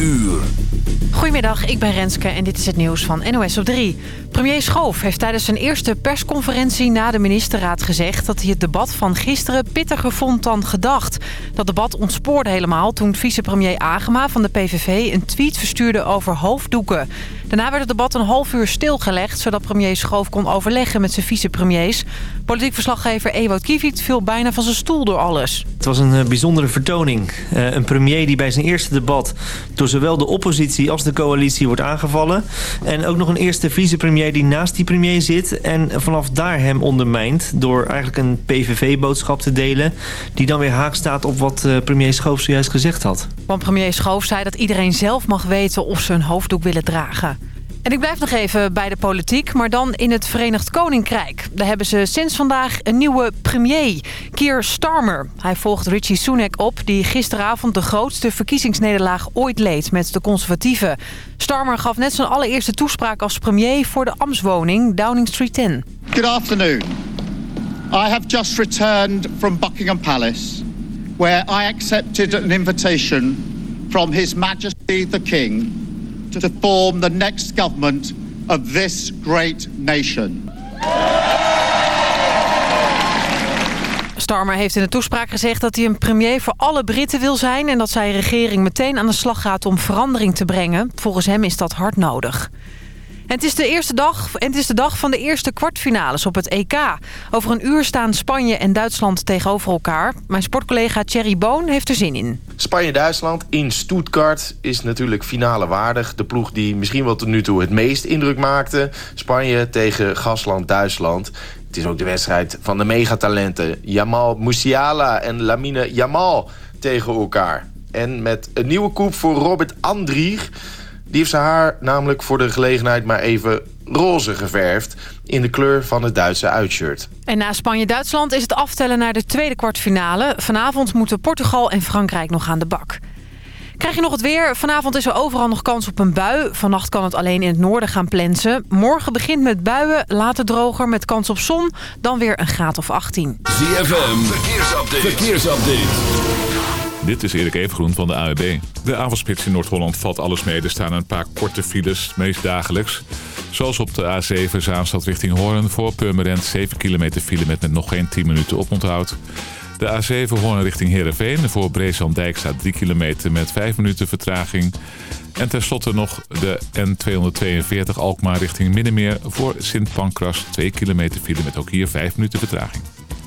uur. Goedemiddag, ik ben Renske en dit is het nieuws van NOS op 3. Premier Schoof heeft tijdens zijn eerste persconferentie na de ministerraad gezegd... dat hij het debat van gisteren pittiger vond dan gedacht. Dat debat ontspoorde helemaal toen vicepremier Agema van de PVV... een tweet verstuurde over hoofddoeken. Daarna werd het debat een half uur stilgelegd... zodat premier Schoof kon overleggen met zijn vicepremiers. Politiek verslaggever Ewout Kiviet viel bijna van zijn stoel door alles. Het was een eh, bijzondere vertoning. Uh, een premier die bij zijn eerste debat... door zowel de oppositie als de coalitie wordt aangevallen. En ook nog een eerste vicepremier die naast die premier zit... en vanaf daar hem ondermijnt door eigenlijk een PVV-boodschap te delen... die dan weer haak staat op wat uh, premier Schoof zojuist gezegd had. Want premier Schoof zei dat iedereen zelf mag weten of ze een hoofddoek willen dragen. En ik blijf nog even bij de politiek, maar dan in het Verenigd Koninkrijk. Daar hebben ze sinds vandaag een nieuwe premier, Keir Starmer. Hij volgt Richie Sunak op, die gisteravond de grootste verkiezingsnederlaag ooit leed met de conservatieven. Starmer gaf net zijn allereerste toespraak als premier voor de ambtswoning Downing Street 10. Good afternoon. I have just returned from Buckingham Palace, where I accepted an invitation from His Majesty the King to form the next government of this great nation. Starmer heeft in de toespraak gezegd dat hij een premier voor alle Britten wil zijn... en dat zijn regering meteen aan de slag gaat om verandering te brengen. Volgens hem is dat hard nodig. Het is, de eerste dag, het is de dag van de eerste kwartfinales op het EK. Over een uur staan Spanje en Duitsland tegenover elkaar. Mijn sportcollega Thierry Boon heeft er zin in. Spanje-Duitsland in Stuttgart is natuurlijk finale waardig. De ploeg die misschien wel tot nu toe het meest indruk maakte. Spanje tegen gastland Duitsland. Het is ook de wedstrijd van de megatalenten. Jamal Musiala en Lamine Jamal tegen elkaar. En met een nieuwe koep voor Robert Andrich... Die heeft zijn haar namelijk voor de gelegenheid maar even roze geverfd... in de kleur van het Duitse uitshirt. En na Spanje-Duitsland is het aftellen naar de tweede kwartfinale. Vanavond moeten Portugal en Frankrijk nog aan de bak. Krijg je nog het weer? Vanavond is er overal nog kans op een bui. Vannacht kan het alleen in het noorden gaan plensen. Morgen begint met buien, later droger met kans op zon. Dan weer een graad of 18. ZFM, verkeersupdate. verkeersupdate. Dit is Erik Evengroen van de AWB. De avondspits in Noord-Holland valt alles mee. Er staan een paar korte files, meest dagelijks. Zoals op de A7 Zaanstad richting Hoorn. Voor Purmerend 7 kilometer file met, nog geen 10 minuten oponthoud. De A7 Hoorn richting Heerenveen. Voor Breeslanddijk staat 3 kilometer met 5 minuten vertraging. En tenslotte nog de N242 Alkmaar richting Middenmeer. Voor Sint Pancras 2 kilometer file met ook hier 5 minuten vertraging.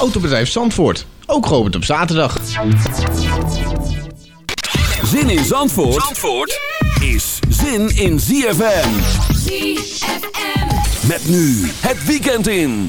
Autobedrijf Zandvoort. Ook geopend op zaterdag. Zin in Zandvoort, Zandvoort is zin in ZFM. ZFM. Met nu het weekend in.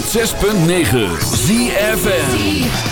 106.9 ZFN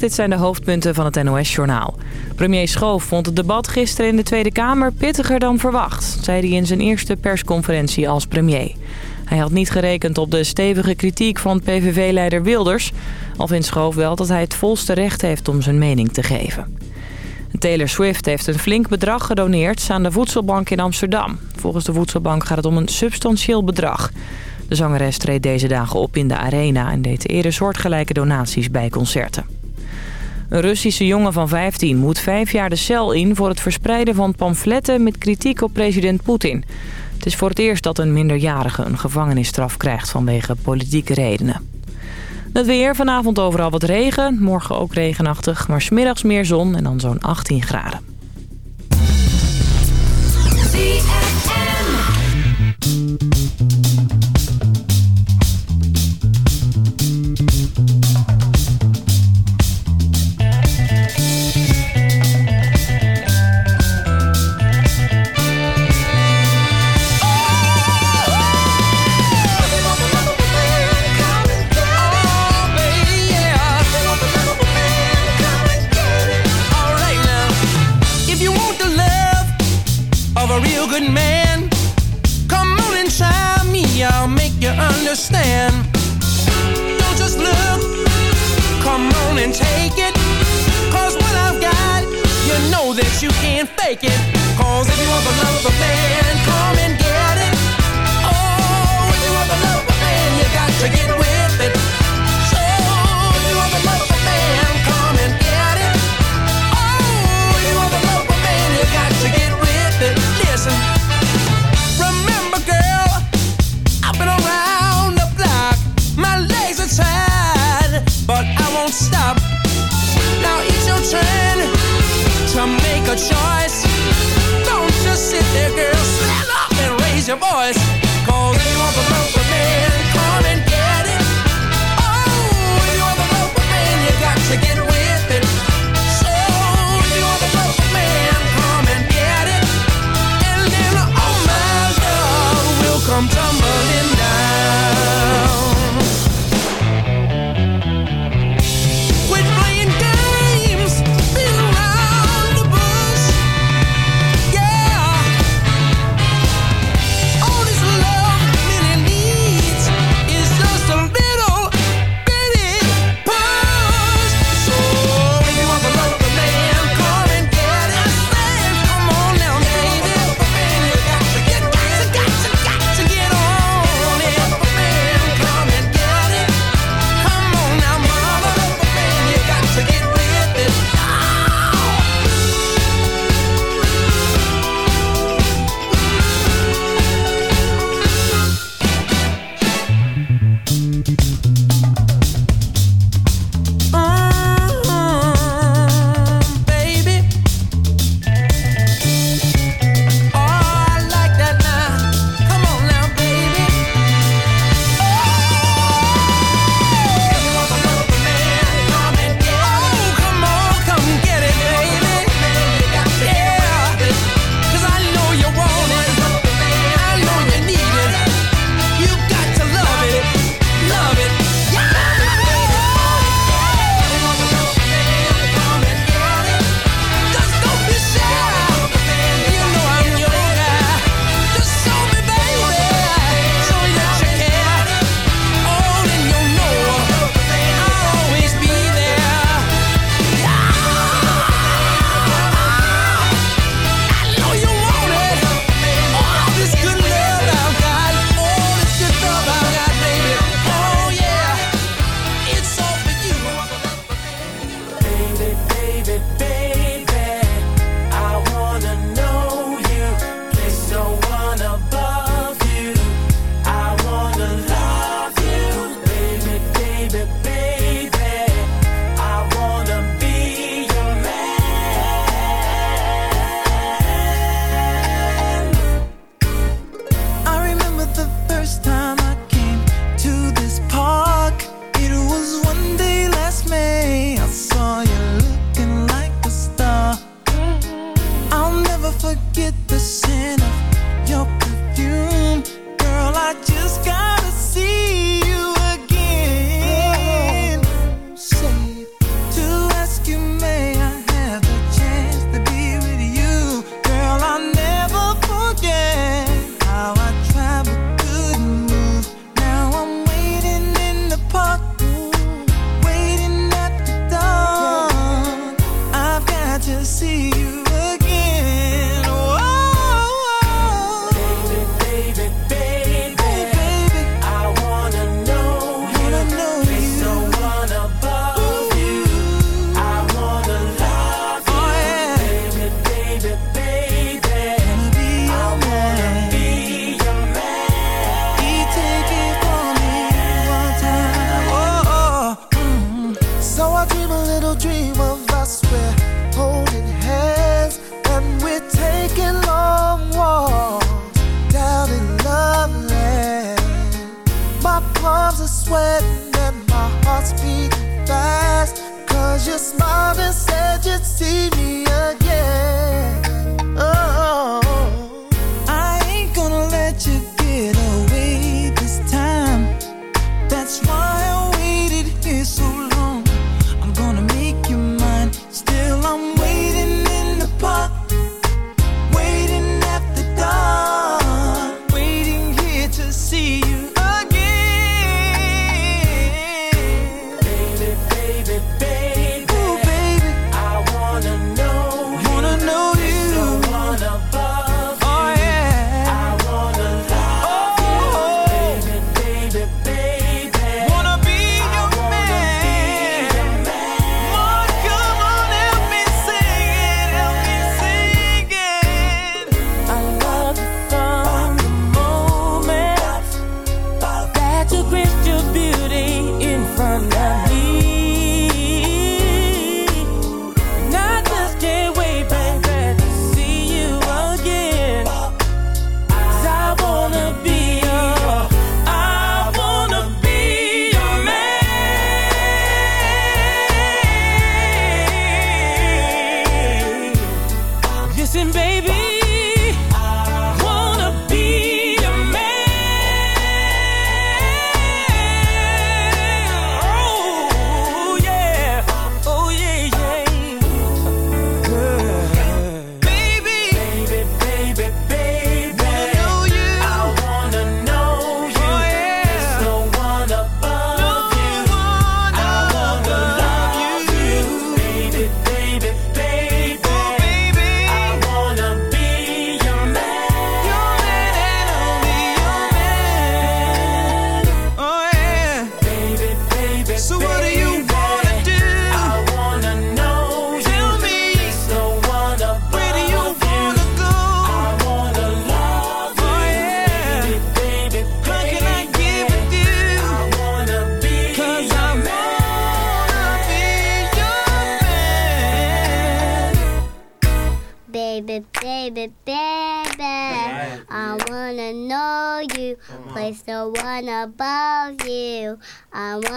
dit zijn de hoofdpunten van het NOS-journaal. Premier Schoof vond het debat gisteren in de Tweede Kamer pittiger dan verwacht... zei hij in zijn eerste persconferentie als premier. Hij had niet gerekend op de stevige kritiek van PVV-leider Wilders... al vindt Schoof wel dat hij het volste recht heeft om zijn mening te geven. Taylor Swift heeft een flink bedrag gedoneerd aan de voedselbank in Amsterdam. Volgens de voedselbank gaat het om een substantieel bedrag... De zangeres treedt deze dagen op in de arena en deed eerder soortgelijke donaties bij concerten. Een Russische jongen van 15 moet vijf jaar de cel in voor het verspreiden van pamfletten met kritiek op president Poetin. Het is voor het eerst dat een minderjarige een gevangenisstraf krijgt vanwege politieke redenen. Het weer, vanavond overal wat regen, morgen ook regenachtig, maar smiddags meer zon en dan zo'n 18 graden.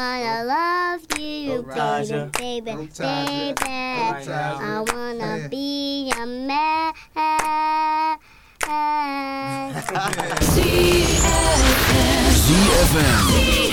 wanna love you, baby, baby, baby. I wanna be a man. ZFM.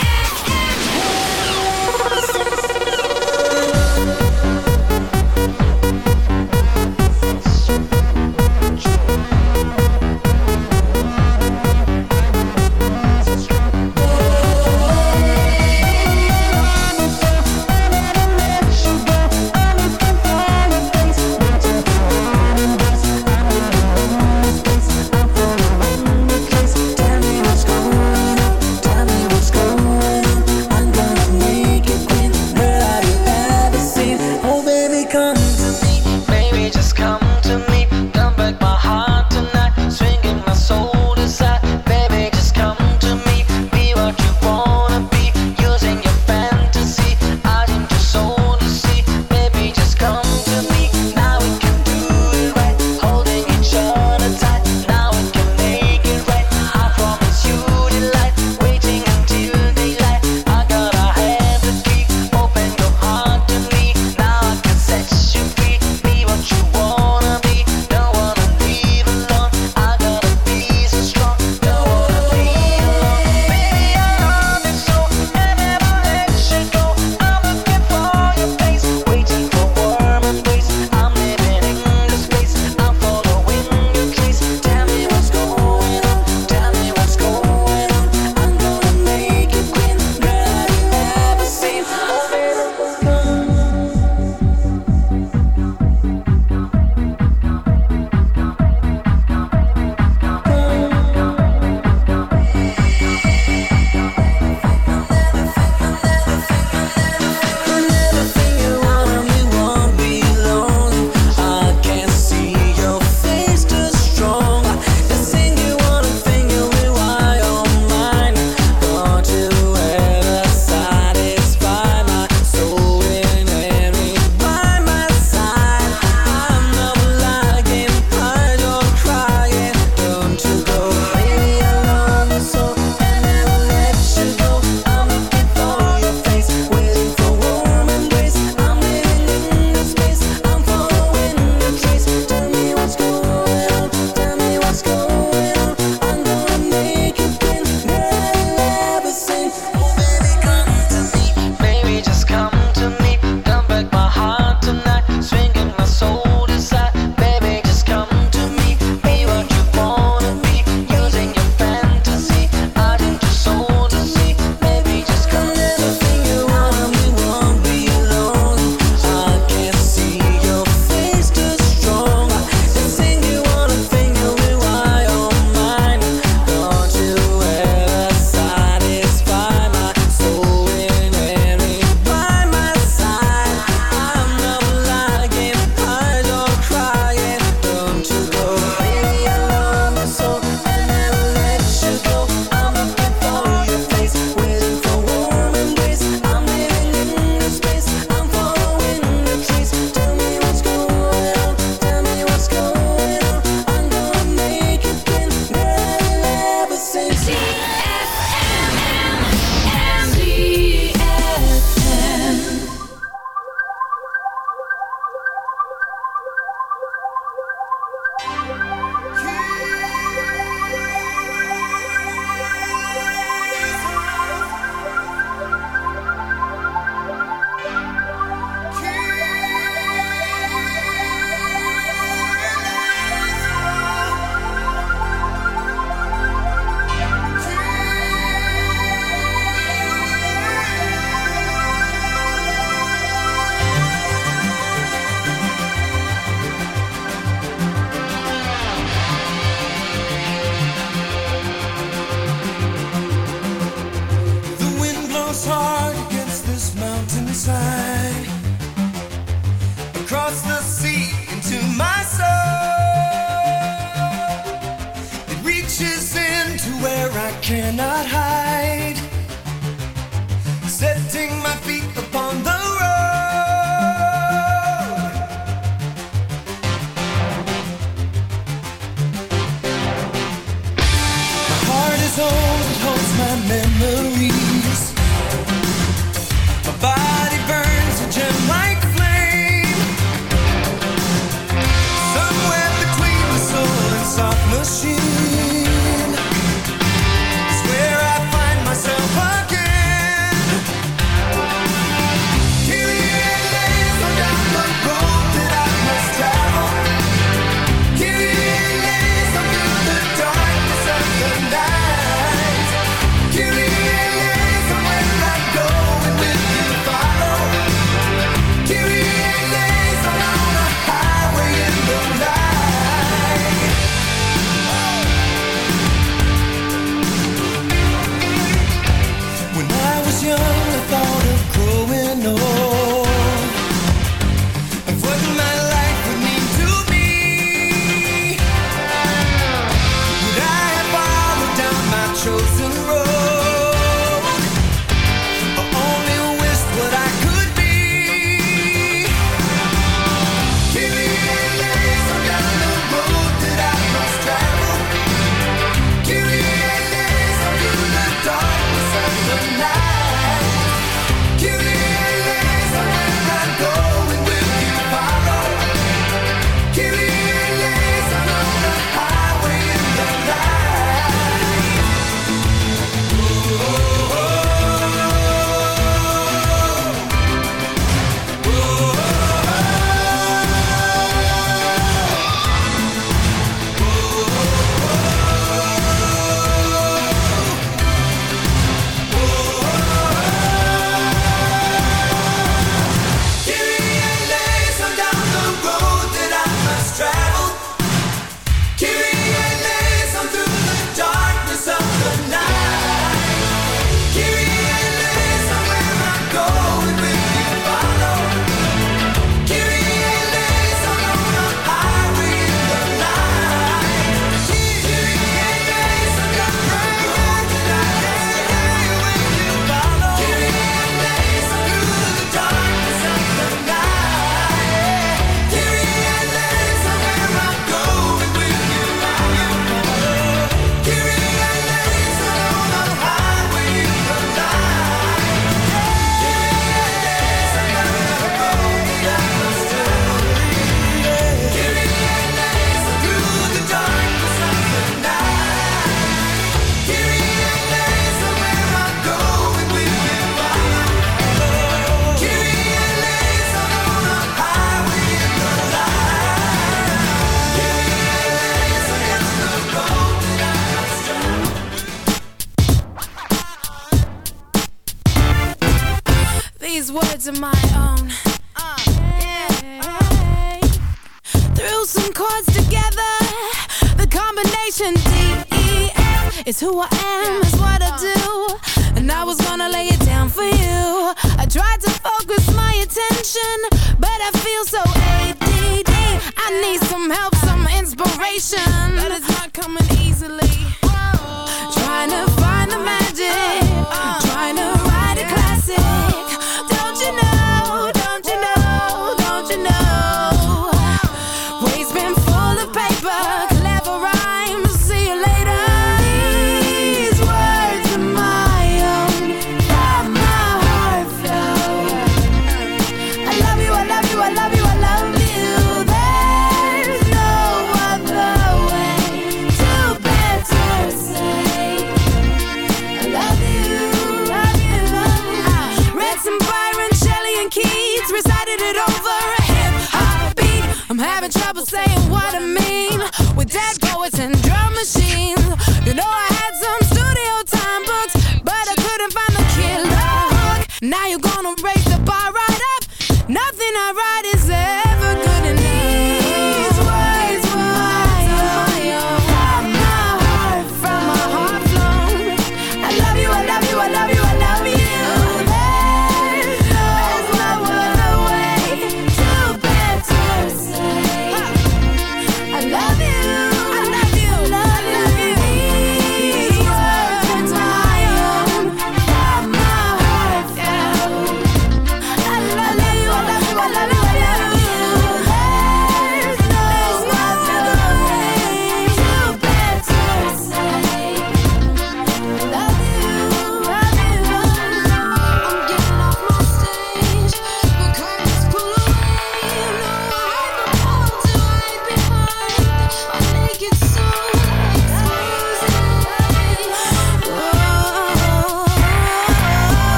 Who I